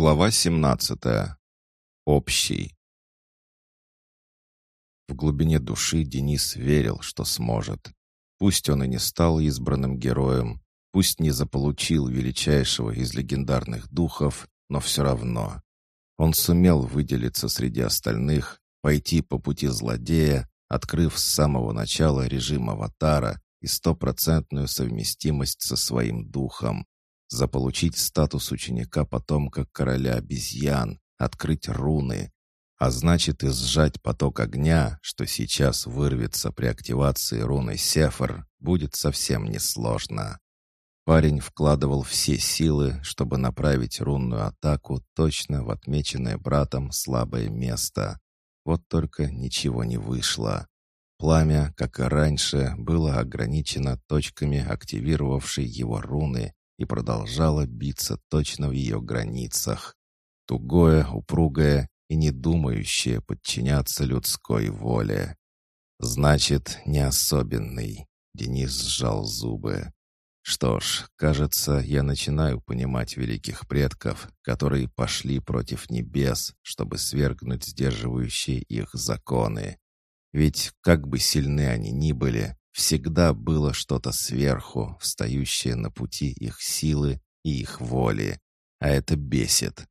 Глава 17. Общий. В глубине души Денис верил, что сможет. Пусть он и не стал избранным героем, пусть не заполучил величайшего из легендарных духов, но все равно. Он сумел выделиться среди остальных, пойти по пути злодея, открыв с самого начала режим аватара и стопроцентную совместимость со своим духом, заполучить статус ученика потомка короля обезьян, открыть руны, а значит и сжать поток огня, что сейчас вырвется при активации руны Сефер, будет совсем несложно. Парень вкладывал все силы, чтобы направить рунную атаку точно в отмеченное братом слабое место. Вот только ничего не вышло. Пламя, как и раньше, было ограничено точками активировавшей его руны и продолжала биться точно в ее границах. Тугое, упругое и не думающее подчиняться людской воле. «Значит, не особенный», — Денис сжал зубы. «Что ж, кажется, я начинаю понимать великих предков, которые пошли против небес, чтобы свергнуть сдерживающие их законы. Ведь, как бы сильны они ни были, Всегда было что-то сверху, встающее на пути их силы и их воли. А это бесит.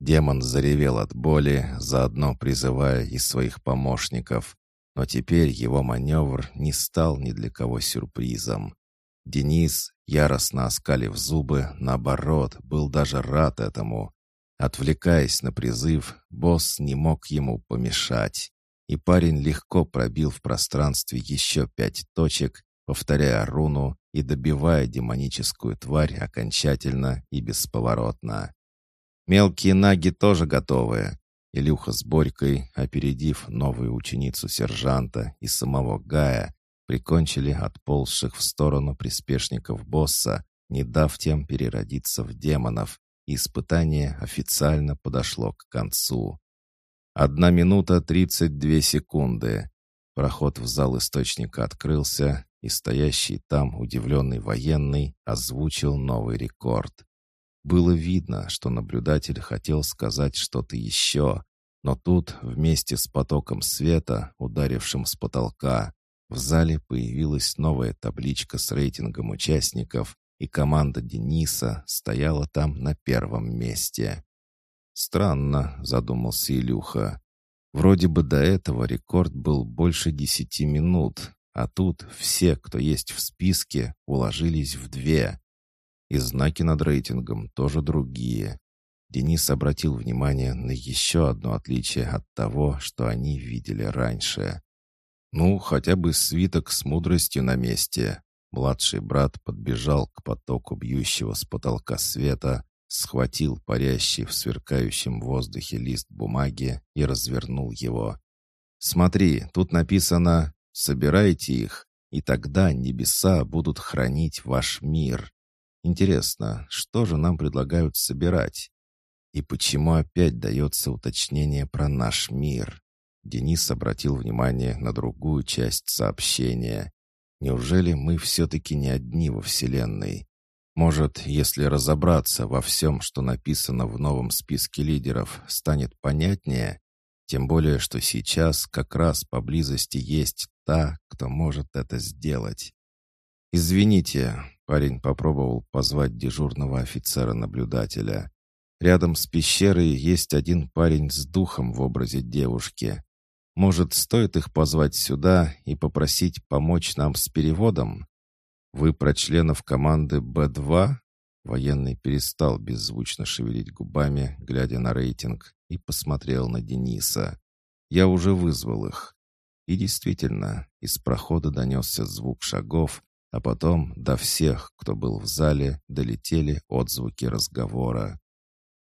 Демон заревел от боли, заодно призывая из своих помощников. Но теперь его маневр не стал ни для кого сюрпризом. Денис, яростно оскалив зубы, наоборот, был даже рад этому. Отвлекаясь на призыв, босс не мог ему помешать и парень легко пробил в пространстве еще пять точек, повторяя руну и добивая демоническую тварь окончательно и бесповоротно. Мелкие наги тоже готовы. Илюха с Борькой, опередив новую ученицу сержанта и самого Гая, прикончили отползших в сторону приспешников босса, не дав тем переродиться в демонов, и испытание официально подошло к концу. Одна минута тридцать две секунды. Проход в зал источника открылся, и стоящий там удивленный военный озвучил новый рекорд. Было видно, что наблюдатель хотел сказать что-то еще, но тут, вместе с потоком света, ударившим с потолка, в зале появилась новая табличка с рейтингом участников, и команда Дениса стояла там на первом месте. «Странно», — задумался Илюха. «Вроде бы до этого рекорд был больше десяти минут, а тут все, кто есть в списке, уложились в две. И знаки над рейтингом тоже другие». Денис обратил внимание на еще одно отличие от того, что они видели раньше. «Ну, хотя бы свиток с мудростью на месте». Младший брат подбежал к потоку бьющего с потолка света, схватил парящий в сверкающем воздухе лист бумаги и развернул его. «Смотри, тут написано «Собирайте их, и тогда небеса будут хранить ваш мир». Интересно, что же нам предлагают собирать? И почему опять дается уточнение про наш мир? Денис обратил внимание на другую часть сообщения. Неужели мы все-таки не одни во Вселенной? Может, если разобраться во всем, что написано в новом списке лидеров, станет понятнее? Тем более, что сейчас как раз поблизости есть та, кто может это сделать. «Извините», — парень попробовал позвать дежурного офицера-наблюдателя. «Рядом с пещерой есть один парень с духом в образе девушки. Может, стоит их позвать сюда и попросить помочь нам с переводом?» «Вы про членов команды Б-2?» Военный перестал беззвучно шевелить губами, глядя на рейтинг, и посмотрел на Дениса. «Я уже вызвал их». И действительно, из прохода донесся звук шагов, а потом до всех, кто был в зале, долетели отзвуки разговора.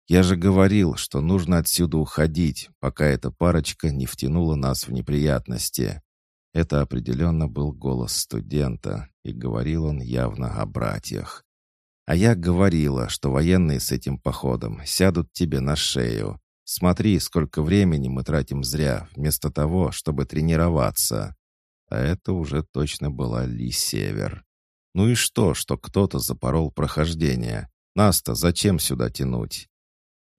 «Я же говорил, что нужно отсюда уходить, пока эта парочка не втянула нас в неприятности. Это определенно был голос студента, и говорил он явно о братьях. «А я говорила, что военные с этим походом сядут тебе на шею. Смотри, сколько времени мы тратим зря, вместо того, чтобы тренироваться». А это уже точно была Ли Север. Ну и что, что кто-то запорол прохождение? Нас-то зачем сюда тянуть?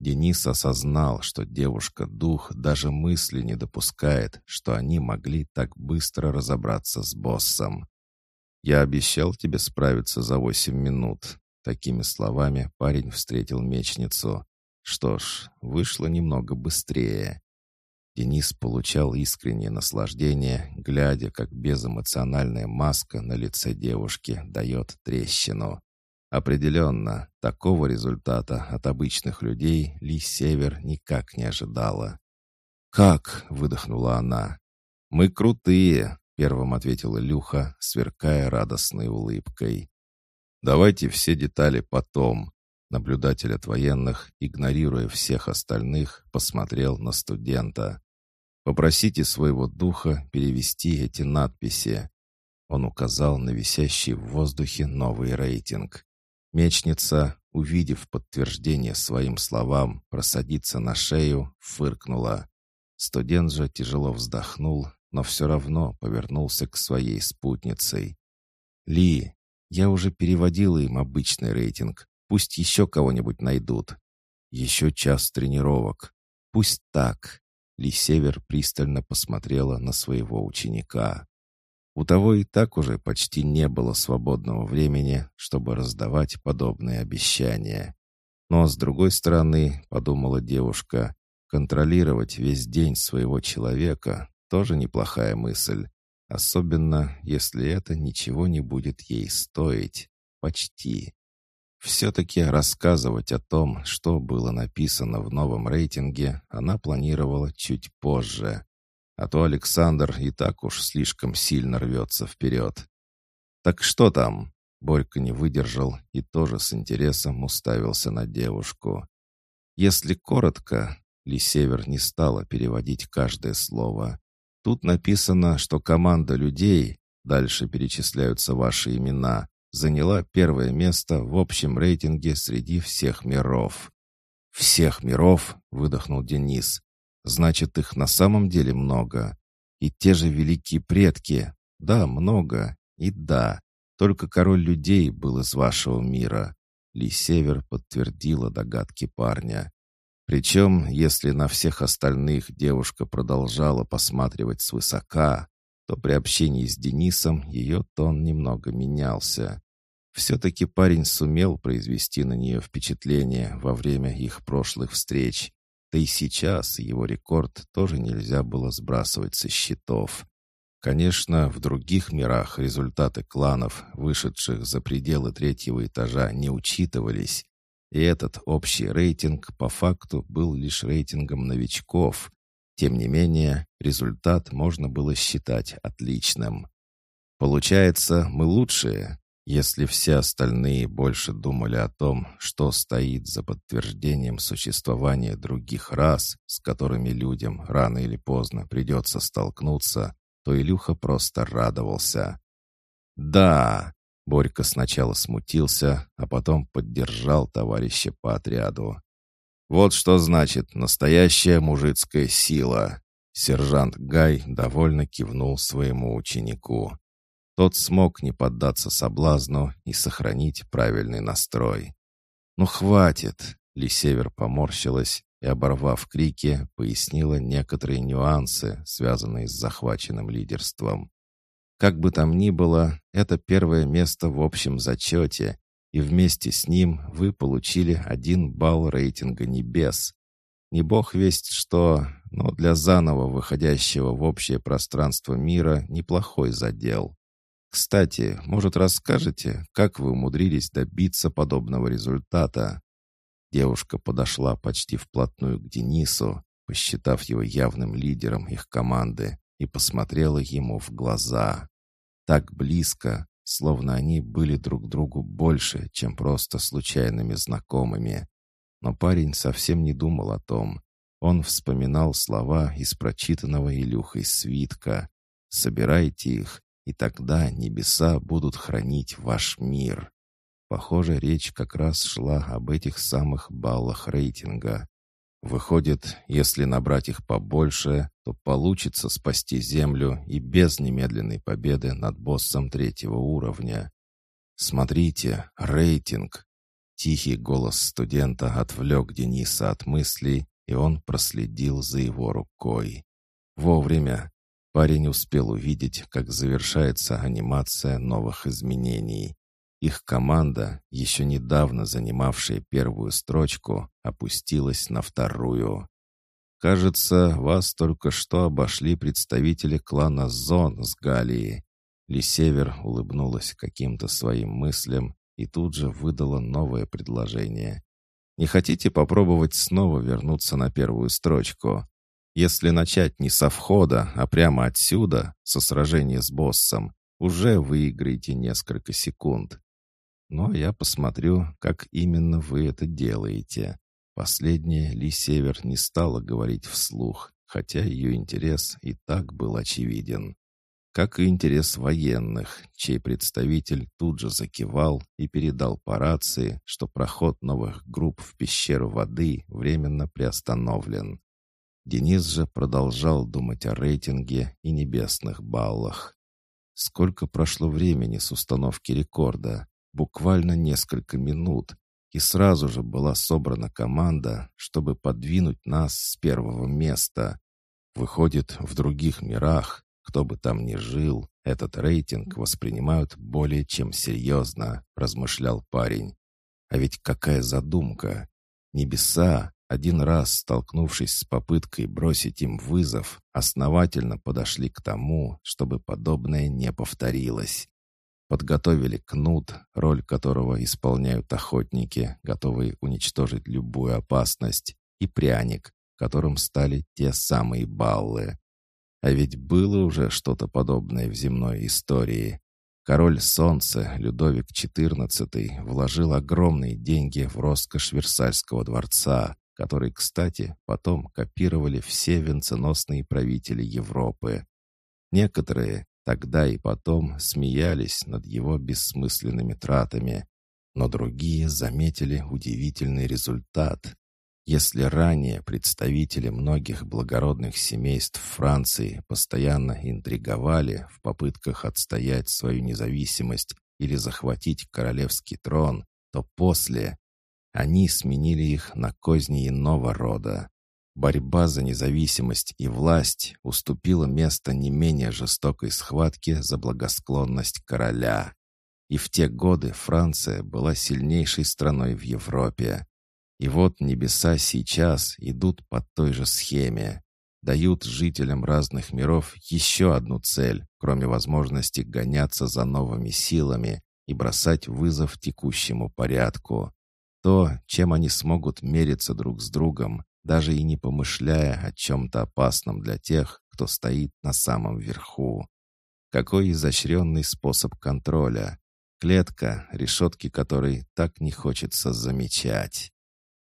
Денис осознал, что девушка-дух даже мысли не допускает, что они могли так быстро разобраться с боссом. «Я обещал тебе справиться за восемь минут». Такими словами парень встретил мечницу. Что ж, вышло немного быстрее. Денис получал искреннее наслаждение, глядя, как безэмоциональная маска на лице девушки дает трещину. Определенно, такого результата от обычных людей Ли Север никак не ожидала. «Как?» — выдохнула она. «Мы крутые», — первым ответил Илюха, сверкая радостной улыбкой. «Давайте все детали потом. Наблюдатель от военных, игнорируя всех остальных, посмотрел на студента. «Попросите своего духа перевести эти надписи». Он указал на висящий в воздухе новый рейтинг. Мечница, увидев подтверждение своим словам, просадиться на шею, фыркнула. Студент же тяжело вздохнул, но все равно повернулся к своей спутнице. «Ли, я уже переводила им обычный рейтинг. Пусть еще кого-нибудь найдут. Еще час тренировок. Пусть так. Ли Север пристально посмотрела на своего ученика. У того и так уже почти не было свободного времени, чтобы раздавать подобные обещания. Но, с другой стороны, подумала девушка, контролировать весь день своего человека тоже неплохая мысль, особенно если это ничего не будет ей стоить. Почти. Все-таки рассказывать о том, что было написано в новом рейтинге, она планировала чуть позже. А то Александр и так уж слишком сильно рвется вперед. «Так что там?» Борька не выдержал и тоже с интересом уставился на девушку. Если коротко, Ли Север не стала переводить каждое слово. Тут написано, что команда людей, дальше перечисляются ваши имена, заняла первое место в общем рейтинге среди всех миров. «Всех миров?» — выдохнул Денис. «Значит, их на самом деле много. И те же великие предки. Да, много. И да, только король людей был из вашего мира». Ли Север подтвердила догадки парня. Причем, если на всех остальных девушка продолжала посматривать свысока, то при общении с Денисом ее тон немного менялся. Все-таки парень сумел произвести на нее впечатление во время их прошлых встреч. Да и сейчас его рекорд тоже нельзя было сбрасывать со счетов. Конечно, в других мирах результаты кланов, вышедших за пределы третьего этажа, не учитывались. И этот общий рейтинг по факту был лишь рейтингом новичков, тем не менее, результат можно было считать отличным. Получается, мы лучшие. Если все остальные больше думали о том, что стоит за подтверждением существования других рас, с которыми людям рано или поздно придется столкнуться, то Илюха просто радовался. «Да!» — Борька сначала смутился, а потом поддержал товарища по отряду. Вот что значит настоящая мужицкая сила. Сержант Гай довольно кивнул своему ученику. Тот смог не поддаться соблазну и сохранить правильный настрой. «Ну хватит!» — Лисевер поморщилась и, оборвав крики, пояснила некоторые нюансы, связанные с захваченным лидерством. Как бы там ни было, это первое место в общем зачете, и вместе с ним вы получили один балл рейтинга небес. Не бог весть что, но для заново выходящего в общее пространство мира неплохой задел. Кстати, может, расскажете, как вы умудрились добиться подобного результата?» Девушка подошла почти вплотную к Денису, посчитав его явным лидером их команды, и посмотрела ему в глаза. Так близко, словно они были друг другу больше, чем просто случайными знакомыми. Но парень совсем не думал о том. Он вспоминал слова из прочитанного Илюхой свитка. «Собирайте их, и тогда небеса будут хранить ваш мир». Похоже, речь как раз шла об этих самых баллах рейтинга. Выходит, если набрать их побольше, то получится спасти Землю и без немедленной победы над боссом третьего уровня. Смотрите, рейтинг. Тихий голос студента отвлек Дениса от мыслей, и он проследил за его рукой. Вовремя. Парень успел увидеть, как завершается анимация новых изменений. Их команда, еще недавно занимавшая первую строчку, опустилась на вторую. «Кажется, вас только что обошли представители клана Зон с Галии». Лисевер улыбнулась каким-то своим мыслям и тут же выдала новое предложение. «Не хотите попробовать снова вернуться на первую строчку? Если начать не со входа, а прямо отсюда, со сражения с боссом, уже выиграете несколько секунд. Но я посмотрю, как именно вы это делаете». Последнее Ли Север не стала говорить вслух, хотя ее интерес и так был очевиден. Как и интерес военных, чей представитель тут же закивал и передал по рации, что проход новых групп в пещеру воды временно приостановлен. Денис же продолжал думать о рейтинге и небесных баллах. Сколько прошло времени с установки рекорда? Буквально несколько минут, и сразу же была собрана команда, чтобы подвинуть нас с первого места. Выходит, в других мирах, кто бы там ни жил, этот рейтинг воспринимают более чем серьезно, размышлял парень. А ведь какая задумка! Небеса, один раз столкнувшись с попыткой бросить им вызов, основательно подошли к тому, чтобы подобное не повторилось. Подготовили кнут, роль которого исполняют охотники, готовые уничтожить любую опасность, и пряник, которым стали те самые баллы. А ведь было уже что-то подобное в земной истории. Король Солнца Людовик XIV вложил огромные деньги в роскошь Версальского дворца, который, кстати, потом копировали все венценосные правители Европы. Некоторые, Тогда и потом смеялись над его бессмысленными тратами, но другие заметили удивительный результат. Если ранее представители многих благородных семейств Франции постоянно интриговали в попытках отстоять свою независимость или захватить королевский трон, то после они сменили их на козни иного рода. Борьба за независимость и власть уступила место не менее жестокой схватке за благосклонность короля. И в те годы Франция была сильнейшей страной в Европе. И вот небеса сейчас идут по той же схеме. Дают жителям разных миров еще одну цель, кроме возможности гоняться за новыми силами и бросать вызов текущему порядку. То, чем они смогут мериться друг с другом, даже и не помышляя о чем-то опасном для тех, кто стоит на самом верху. Какой изощренный способ контроля. Клетка, решетки которой так не хочется замечать.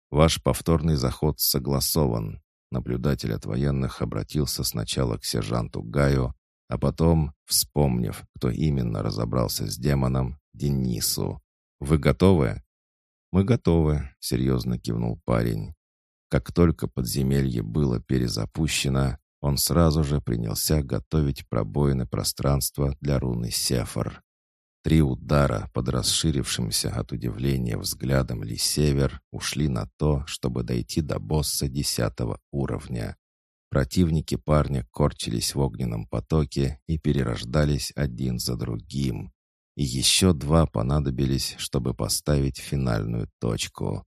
Ваш повторный заход согласован. Наблюдатель от военных обратился сначала к сержанту Гаю, а потом, вспомнив, кто именно разобрался с демоном, Денису. «Вы готовы?» «Мы готовы», — серьезно кивнул парень. Как только подземелье было перезапущено, он сразу же принялся готовить пробоины пространства для руны Сефар. Три удара под расширившимся от удивления взглядом Ли Север ушли на то, чтобы дойти до босса десятого уровня. Противники парня корчились в огненном потоке и перерождались один за другим. И еще два понадобились, чтобы поставить финальную точку.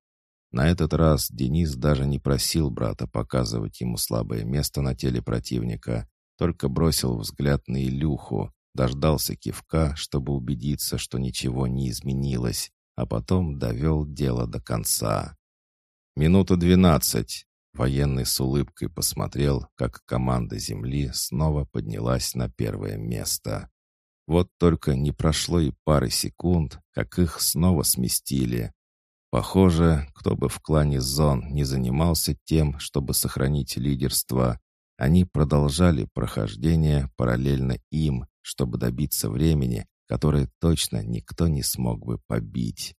На этот раз Денис даже не просил брата показывать ему слабое место на теле противника, только бросил взгляд на Илюху, дождался кивка, чтобы убедиться, что ничего не изменилось, а потом довел дело до конца. «Минута двенадцать!» Военный с улыбкой посмотрел, как команда Земли снова поднялась на первое место. Вот только не прошло и пары секунд, как их снова сместили, Похоже, кто бы в клане Зон не занимался тем, чтобы сохранить лидерство, они продолжали прохождение параллельно им, чтобы добиться времени, которое точно никто не смог бы побить.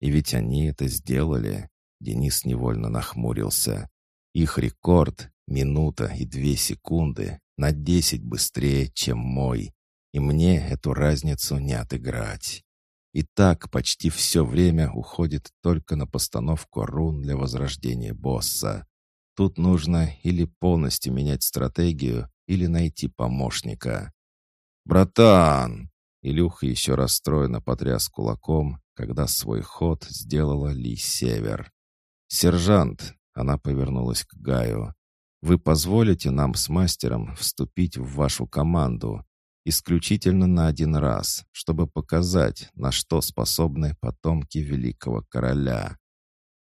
И ведь они это сделали. Денис невольно нахмурился. Их рекорд — минута и две секунды, на десять быстрее, чем мой. И мне эту разницу не отыграть. И так почти все время уходит только на постановку рун для возрождения босса. Тут нужно или полностью менять стратегию, или найти помощника. «Братан!» Илюха еще расстроенно потряс кулаком, когда свой ход сделала Ли Север. «Сержант!» — она повернулась к Гаю. «Вы позволите нам с мастером вступить в вашу команду исключительно на один раз, чтобы показать, на что способны потомки великого короля?»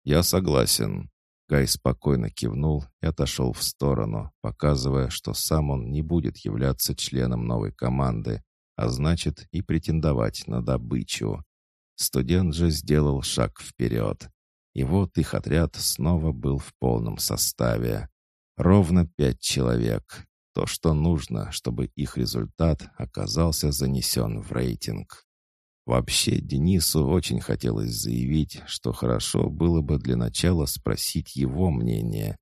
«Я согласен», Гай спокойно кивнул и отошел в сторону, показывая, что сам он не будет являться членом новой команды, а значит и претендовать на добычу. Студент же сделал шаг вперед. И вот их отряд снова был в полном составе. Ровно пять человек. То, что нужно, чтобы их результат оказался занесен в рейтинг. Вообще, Денису очень хотелось заявить, что хорошо было бы для начала спросить его мнение,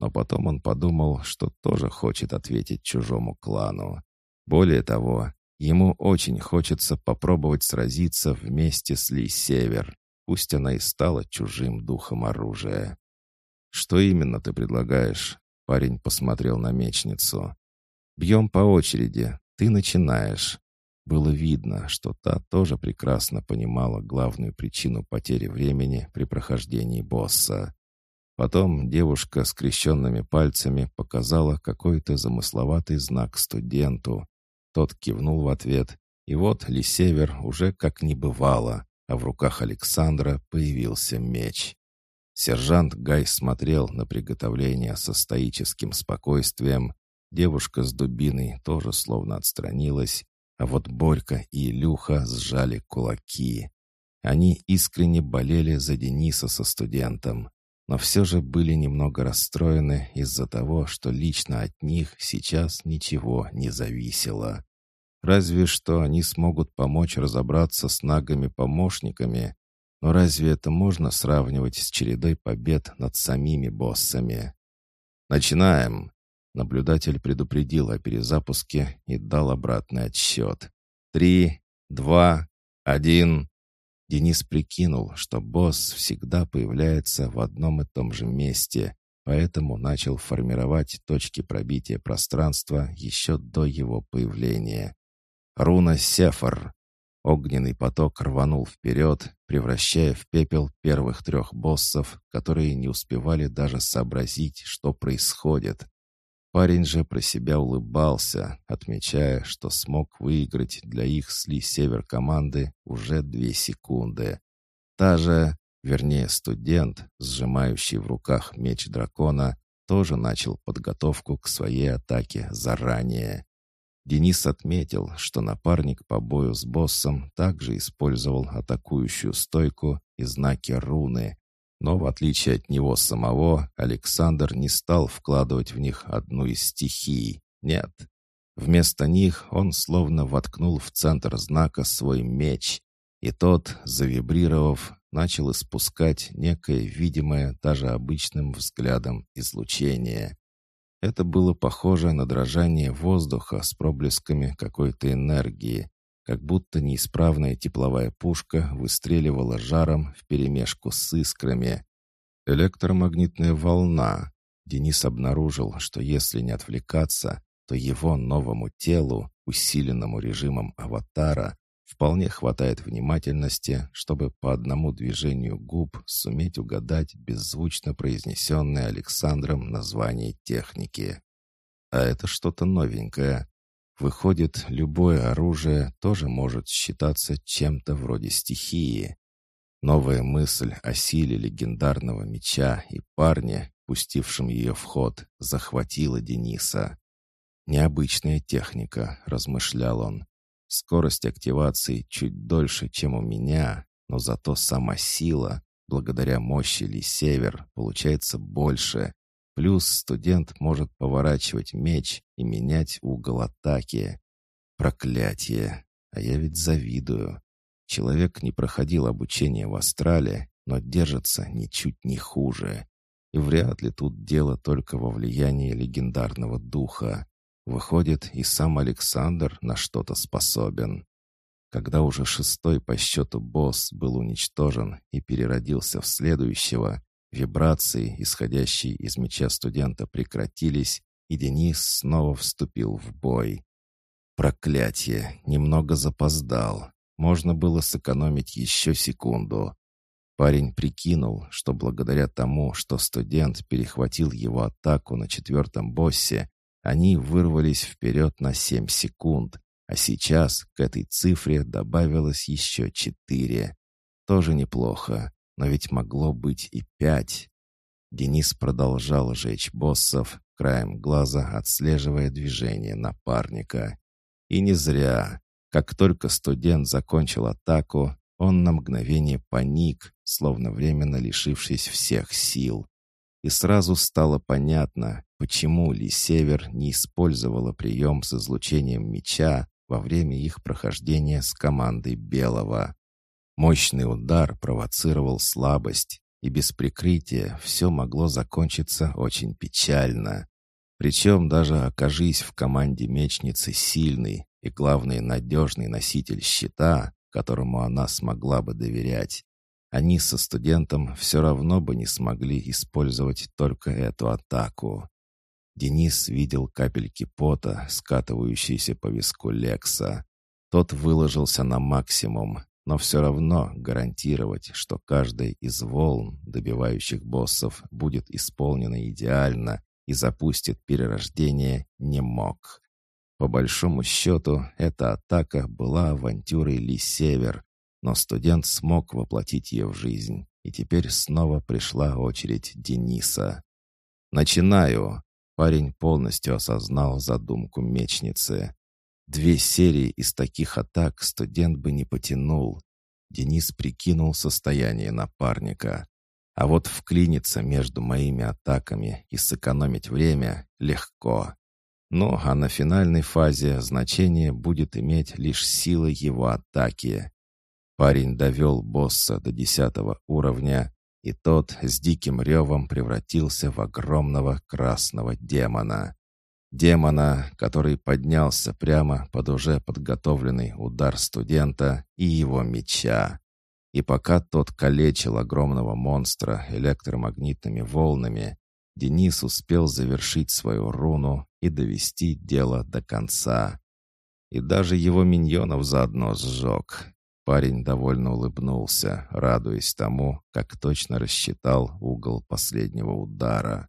но потом он подумал, что тоже хочет ответить чужому клану. Более того, ему очень хочется попробовать сразиться вместе с Ли Север, пусть она и стала чужим духом оружия. «Что именно ты предлагаешь?» Парень посмотрел на мечницу. «Бьем по очереди. Ты начинаешь. Было видно, что та тоже прекрасно понимала главную причину потери времени при прохождении босса. Потом девушка скрещенными пальцами показала какой-то замысловатый знак студенту. Тот кивнул в ответ, и вот Лисевер уже как не бывало, а в руках Александра появился меч. Сержант Гай смотрел на приготовление со стоическим спокойствием. Девушка с дубиной тоже словно отстранилась, а вот Борька и Илюха сжали кулаки. Они искренне болели за Дениса со студентом, но все же были немного расстроены из-за того, что лично от них сейчас ничего не зависело. Разве что они смогут помочь разобраться с нагами-помощниками, но разве это можно сравнивать с чередой побед над самими боссами? «Начинаем!» Наблюдатель предупредил о перезапуске и дал обратный отсчет. «Три, два, один...» Денис прикинул, что босс всегда появляется в одном и том же месте, поэтому начал формировать точки пробития пространства еще до его появления. Руна Сефар. Огненный поток рванул вперед, превращая в пепел первых трех боссов, которые не успевали даже сообразить, что происходит. Парень же про себя улыбался, отмечая, что смог выиграть для их сли север команды уже две секунды. Та же, вернее студент, сжимающий в руках меч дракона, тоже начал подготовку к своей атаке заранее. Денис отметил, что напарник по бою с боссом также использовал атакующую стойку и знаки руны, но в отличие от него самого, Александр не стал вкладывать в них одну из стихий. Нет. Вместо них он словно воткнул в центр знака свой меч, и тот, завибрировав, начал испускать некое видимое даже обычным взглядом излучение. Это было похоже на дрожание воздуха с проблесками какой-то энергии, как будто неисправная тепловая пушка выстреливала жаром вперемешку с искрами. Электромагнитная волна. Денис обнаружил, что если не отвлекаться, то его новому телу, усиленному режимом аватара, вполне хватает внимательности, чтобы по одному движению губ суметь угадать беззвучно произнесенное Александром название техники. А это что-то новенькое. Выходит, любое оружие тоже может считаться чем-то вроде стихии. Новая мысль о силе легендарного меча и парня, пустившем ее в ход, захватила Дениса. «Необычная техника», — размышлял он. «Скорость активации чуть дольше, чем у меня, но зато сама сила, благодаря мощи Ли Север, получается больше, Плюс студент может поворачивать меч и менять угол атаки. Проклятие! А я ведь завидую. Человек не проходил обучение в Астрале, но держится ничуть не хуже. И вряд ли тут дело только во влиянии легендарного духа. Выходит, и сам Александр на что-то способен. когда уже шестой по счету босс был уничтожен и переродился в следующего, вибрации, исходящие из меча студента, прекратились, и Денис снова вступил в бой. Проклятие, немного запоздал. Можно было сэкономить еще секунду. Парень прикинул, что благодаря тому, что студент перехватил его атаку на четвертом боссе, они вырвались вперед на семь секунд, а сейчас к этой цифре добавилось еще четыре. Тоже неплохо, но ведь могло быть и пять. Денис продолжал жечь боссов, краем глаза отслеживая движение напарника. И не зря. Как только студент закончил атаку, он на мгновение паник, словно временно лишившись всех сил. И сразу стало понятно, почему Ли Север не использовала прием с излучением меча во время их прохождения с командой Белого. Мощный удар провоцировал слабость, и без прикрытия все могло закончиться очень печально. Причем даже окажись в команде мечницы сильный и, главный надежный носитель щита, которому она смогла бы доверять, они со студентом все равно бы не смогли использовать только эту атаку. Денис видел капельки пота, скатывающиеся по виску Лекса. Тот выложился на максимум, но все равно гарантировать, что каждая из волн, добивающих боссов, будет исполнена идеально и запустит перерождение, не мог. По большому счету, эта атака была авантюрой Ли Север, но студент смог воплотить ее в жизнь, и теперь снова пришла очередь Дениса. «Начинаю!» Парень полностью осознал задумку мечницы. Две серии из таких атак студент бы не потянул. Денис прикинул состояние напарника. А вот вклиниться между моими атаками и сэкономить время легко. Ну, а на финальной фазе значение будет иметь лишь сила его атаки. Парень довел босса до десятого уровня, и тот с диким ревом превратился в огромного красного демона. Демона, который поднялся прямо под уже подготовленный удар студента и его меча. И пока тот калечил огромного монстра электромагнитными волнами, Денис успел завершить свою руну и довести дело до конца. И даже его миньонов заодно сжег. Парень довольно улыбнулся, радуясь тому, как точно рассчитал угол последнего удара.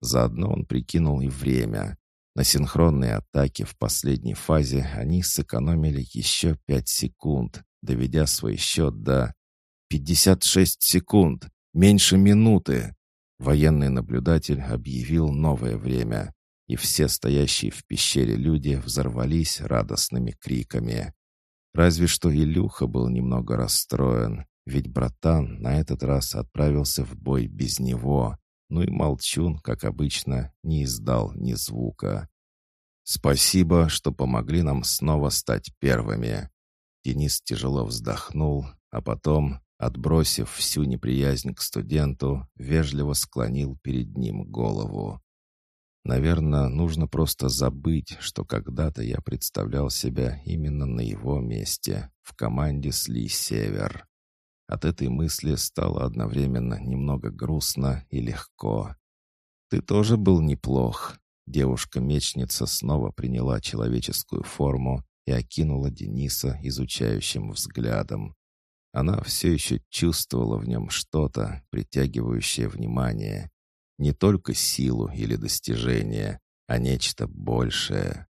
Заодно он прикинул и время. На синхронной атаке в последней фазе они сэкономили еще пять секунд, доведя свой счет до «пятьдесят шесть секунд! Меньше минуты!» Военный наблюдатель объявил новое время, и все стоящие в пещере люди взорвались радостными криками. Разве что Илюха был немного расстроен, ведь братан на этот раз отправился в бой без него, ну и молчун, как обычно, не издал ни звука. «Спасибо, что помогли нам снова стать первыми». Денис тяжело вздохнул, а потом, отбросив всю неприязнь к студенту, вежливо склонил перед ним голову. Наверное, нужно просто забыть, что когда-то я представлял себя именно на его месте, в команде Сли Север. От этой мысли стало одновременно немного грустно и легко. «Ты тоже был неплох». Девушка-мечница снова приняла человеческую форму и окинула Дениса изучающим взглядом. Она все еще чувствовала в нем что-то, притягивающее внимание. Не только силу или достижение, а нечто большее.